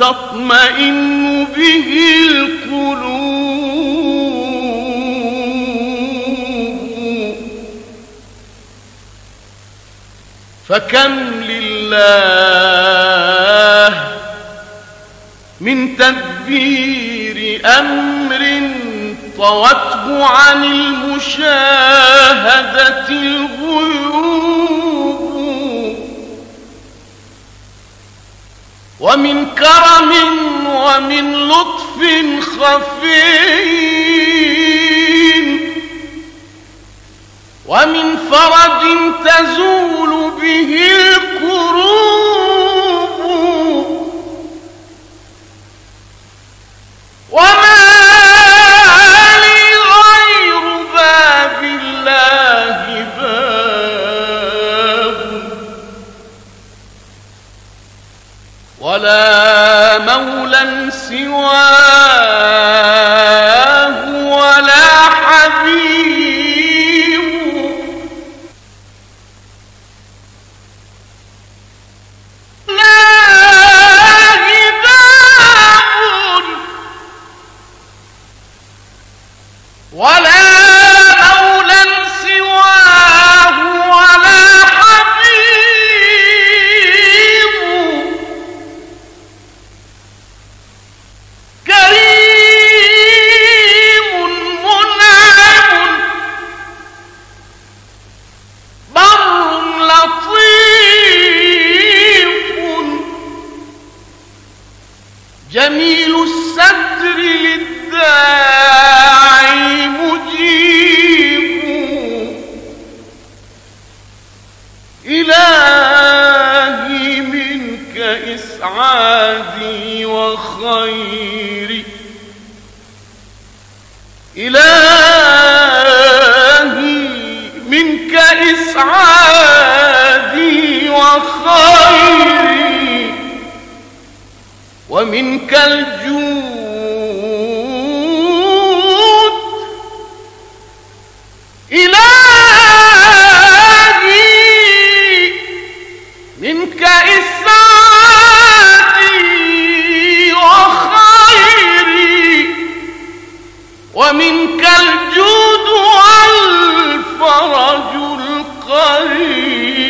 تطمئن به القلوب. فكم لله من تدبير أمر طوته عن المشاهدة الغيوب ومن كرم ومن لطف خفي. ومن فرج تزول به الكروب. وما ولا مولى سواه ولا حبيب. الله باب ولا جميل الستر للداعي مجيب. إلهي منك إسعادي وخيري. إلهي منك إسعادي ومنك الجود. إلهي منك إسعادي وخيري. ومنك الجود والفرج القريب.